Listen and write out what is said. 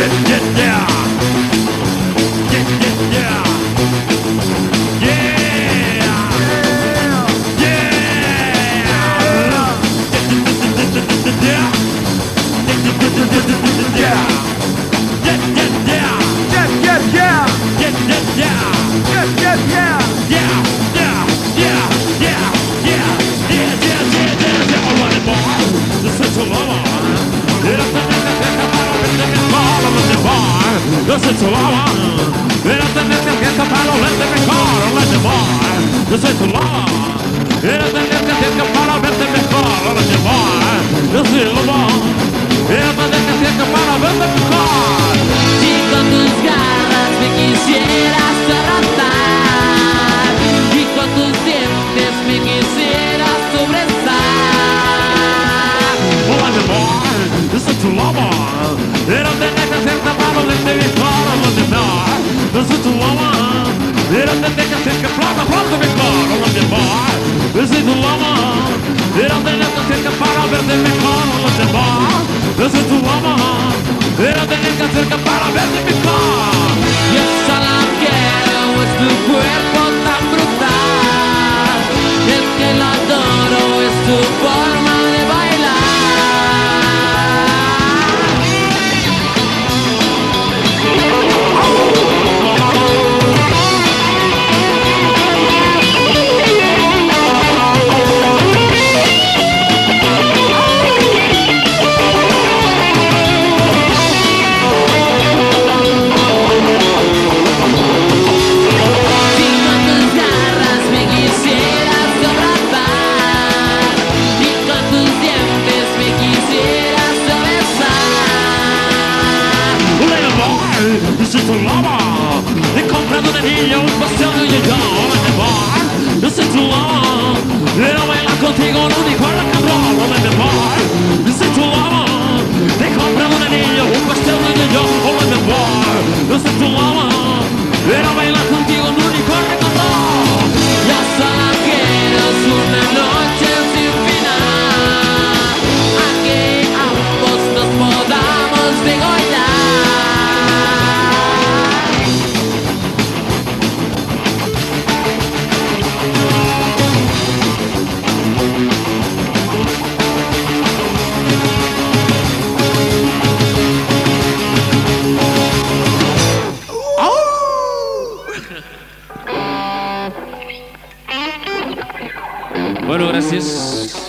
yeah, yeah. Sitter lava Era den nästa heta pärla och väntar med kvar och lägger var Det sitter lava Era den nästa heta pärla och väntar med kvar och lägger var Det sitter lava Era den nästa heta pärla och väntar med kvar Y con tus garras me quisieras arrastrar. Y con tus dientes me quisieras sobrezar och lägger var Det sitter lava nästa heta pärla och väntar med kvar Constituama Era tende que cerca plata plata me caro onde vai Constituama Era tende que cerca para verde me caro onde vai Constituama Era tende que cerca para verde me caro Yes, I Du sitter og laver. Det kommer en venninne ut på stedet i dag. Det var Du sitter og laver. Det var en lang tid, og Bueno, gracias.